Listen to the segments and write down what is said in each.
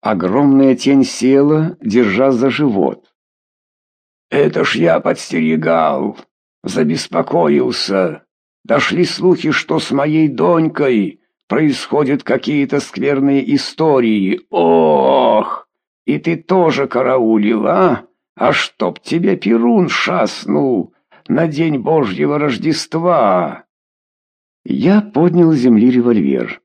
Огромная тень села, держа за живот. «Это ж я подстерегал, забеспокоился. Дошли слухи, что с моей донькой происходят какие-то скверные истории. Ох! И ты тоже караулил, а? А чтоб тебе Перун шаснул на день Божьего Рождества!» Я поднял с земли револьвер.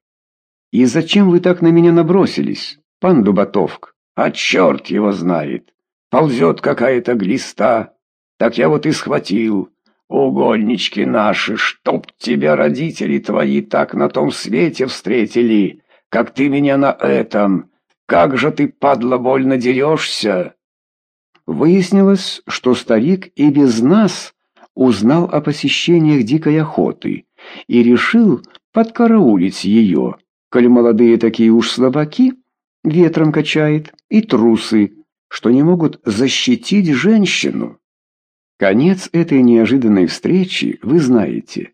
«И зачем вы так на меня набросились, пан Дубатовк?» «А черт его знает! Ползет какая-то глиста. Так я вот и схватил. Угольнички наши, чтоб тебя родители твои так на том свете встретили, как ты меня на этом. Как же ты, падла, больно дерешься!» Выяснилось, что старик и без нас узнал о посещениях дикой охоты и решил подкараулить ее, коль молодые такие уж слабаки, ветром качает, и трусы, что не могут защитить женщину. Конец этой неожиданной встречи вы знаете.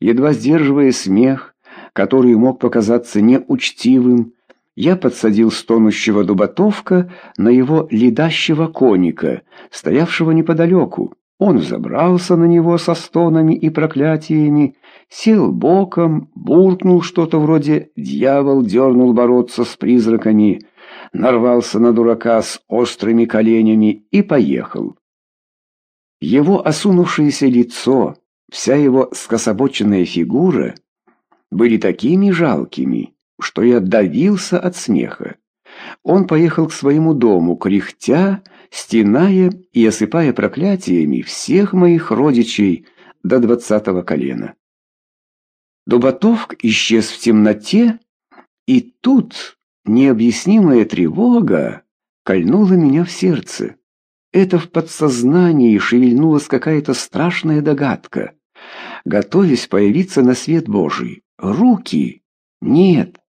Едва сдерживая смех, который мог показаться неучтивым, я подсадил стонущего дуботовка на его ледащего коника, стоявшего неподалеку. Он забрался на него со стонами и проклятиями, сел боком, буркнул что-то вроде «дьявол дернул бороться с призраками», нарвался на дурака с острыми коленями и поехал. Его осунувшееся лицо, вся его скособоченная фигура были такими жалкими, что я давился от смеха. Он поехал к своему дому, кряхтя, стеная и осыпая проклятиями всех моих родичей до двадцатого колена. Дубатовк исчез в темноте, и тут необъяснимая тревога кольнула меня в сердце. Это в подсознании шевельнулась какая-то страшная догадка. Готовясь появиться на свет Божий. Руки? Нет.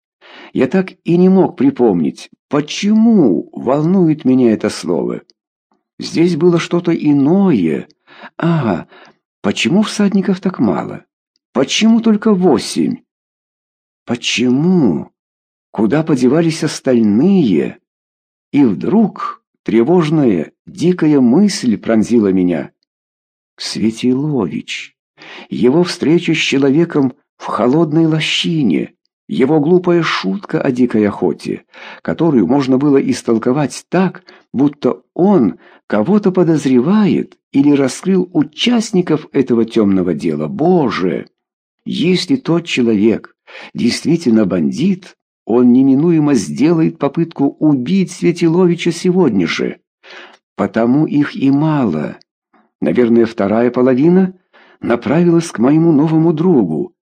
Я так и не мог припомнить, почему волнует меня это слово. Здесь было что-то иное. Ага, почему всадников так мало? Почему только восемь? Почему? Куда подевались остальные? И вдруг тревожная, дикая мысль пронзила меня. Светилович. Его встреча с человеком в холодной лощине. Его глупая шутка о дикой охоте, которую можно было истолковать так, будто он кого-то подозревает или раскрыл участников этого темного дела. Боже! Если тот человек действительно бандит, он неминуемо сделает попытку убить Светиловича сегодня же. Потому их и мало. Наверное, вторая половина направилась к моему новому другу,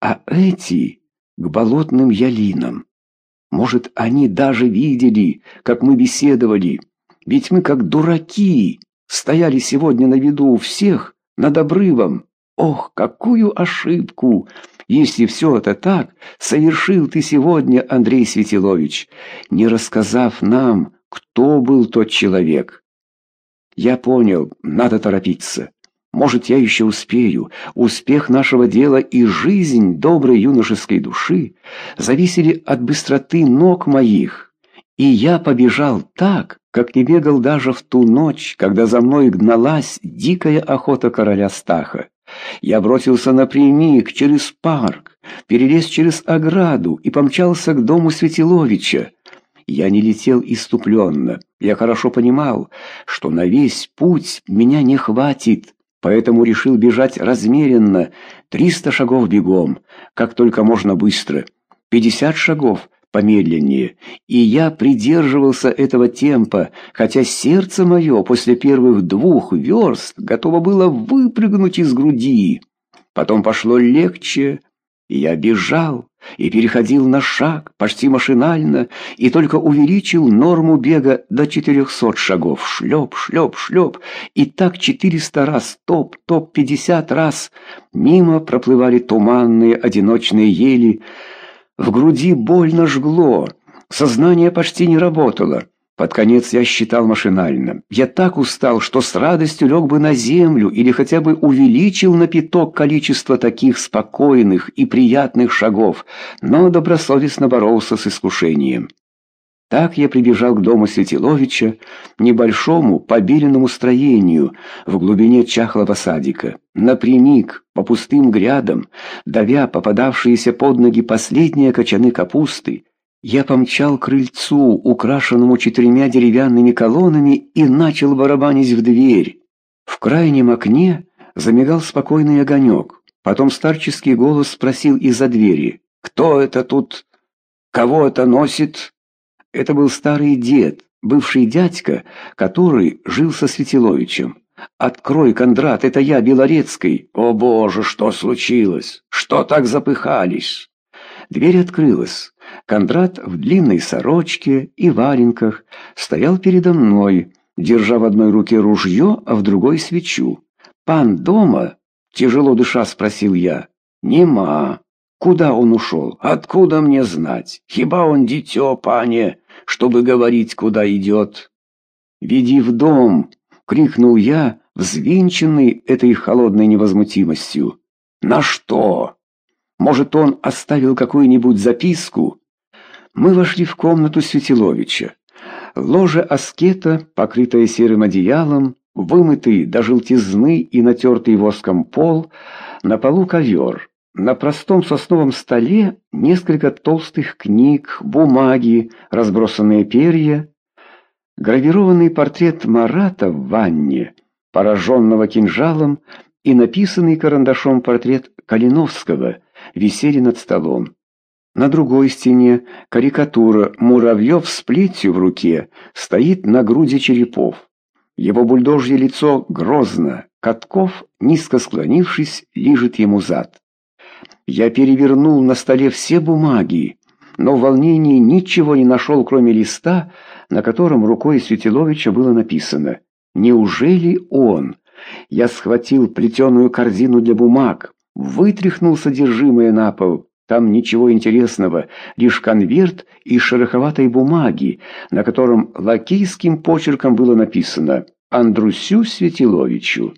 а эти к болотным ялинам. Может, они даже видели, как мы беседовали, ведь мы, как дураки, стояли сегодня на виду у всех над обрывом. Ох, какую ошибку! Если все это так, совершил ты сегодня, Андрей Светилович, не рассказав нам, кто был тот человек. Я понял, надо торопиться. Может, я еще успею. Успех нашего дела и жизнь доброй юношеской души зависели от быстроты ног моих. И я побежал так, как не бегал даже в ту ночь, когда за мной гналась дикая охота короля Стаха. Я бросился напрямик через парк, перелез через ограду и помчался к дому Светиловича. Я не летел иступленно. Я хорошо понимал, что на весь путь меня не хватит поэтому решил бежать размеренно, триста шагов бегом, как только можно быстро, пятьдесят шагов помедленнее, и я придерживался этого темпа, хотя сердце мое после первых двух верст готово было выпрыгнуть из груди. Потом пошло легче, и я бежал, и переходил на шаг почти машинально, и только увеличил норму бега до 400 шагов. Шлеп, шлеп, шлеп, и так 400 раз, топ, топ, 50 раз. Мимо проплывали туманные одиночные ели. В груди больно жгло, сознание почти не работало. Под конец я считал машинально. Я так устал, что с радостью лег бы на землю или хотя бы увеличил на пяток количество таких спокойных и приятных шагов, но добросовестно боролся с искушением. Так я прибежал к дому Светиловича, небольшому побеленному строению в глубине чахлого садика, напрямик по пустым грядам, давя попадавшиеся под ноги последние кочаны капусты, я помчал к крыльцу, украшенному четырьмя деревянными колоннами, и начал барабанить в дверь. В крайнем окне замигал спокойный огонек. Потом старческий голос спросил из-за двери, «Кто это тут? Кого это носит?» Это был старый дед, бывший дядька, который жил со Светиловичем. «Открой, Кондрат, это я, Белорецкий!» «О боже, что случилось? Что так запыхались?» Дверь открылась. Кондрат в длинной сорочке и валенках стоял передо мной, держа в одной руке ружье, а в другой свечу. «Пан дома?» — тяжело дыша спросил я. «Нема». Куда он ушел? Откуда мне знать? Хиба он дитё, пане, чтобы говорить, куда идет? «Веди в дом!» — крикнул я, взвинченный этой холодной невозмутимостью. «На что? Может, он оставил какую-нибудь записку?» Мы вошли в комнату Светиловича. Ложе аскета, покрытое серым одеялом, вымытый до желтизны и натертый воском пол, на полу ковер. На простом сосновом столе несколько толстых книг, бумаги, разбросанные перья, гравированный портрет Марата в ванне, пораженного кинжалом, и написанный карандашом портрет Калиновского висели над столом. На другой стене карикатура муравьев с плетью в руке стоит на груди черепов. Его бульдожье лицо грозно, Катков, низко склонившись, лижет ему зад. Я перевернул на столе все бумаги, но в волнении ничего не нашел, кроме листа, на котором рукой Светиловича было написано «Неужели он?» Я схватил плетеную корзину для бумаг, вытряхнул содержимое на пол. Там ничего интересного, лишь конверт из шероховатой бумаги, на котором лакейским почерком было написано «Андрусю Светиловичу».